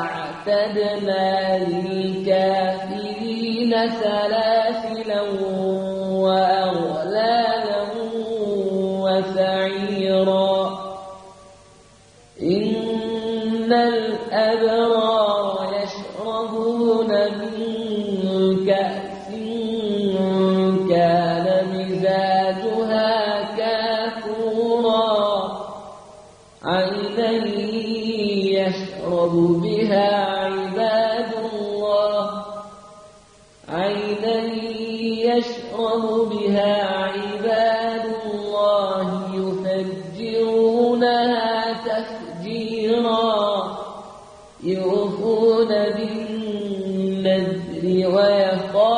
أعتدنا للكافرين سلاسلا وأغلالا وسعيرا إن الأبرار يشرب بها عباد الله. عينا يشرب بها عباد الله يفجرونها تفجيرا. يوفون بالنذر ويخافون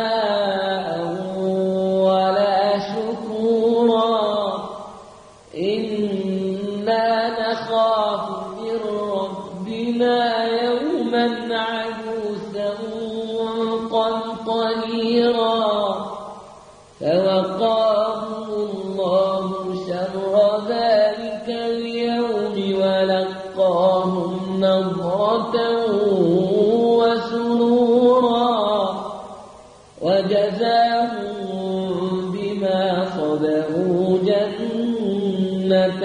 فوقاهم الله شر ذلك اليوم ولقاهم نظرة وسرورا وجزاهم بما صبروا جنة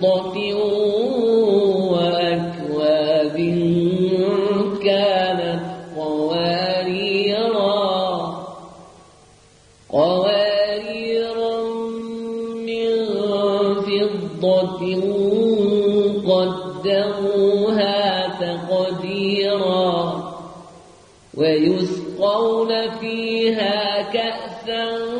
فضة وأكواب كانت قواريرا قواريرا من فضة قدروها تقديرا ويسقون فيها كأسا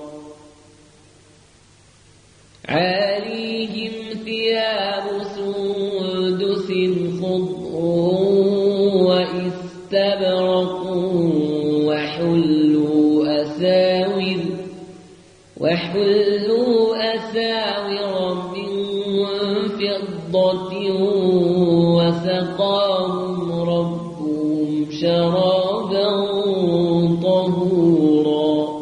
عاليهم ثياب سندس خضر واستبرقوا وحلوا أساور وحلوا أساور من فضة وسقاهم ربهم شرابا طهورا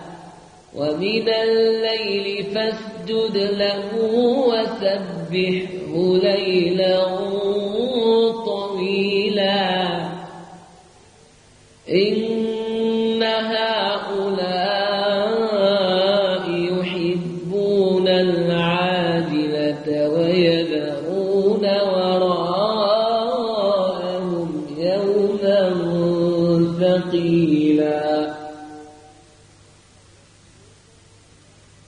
ومن الليل فاسجد له وسبحه ليلا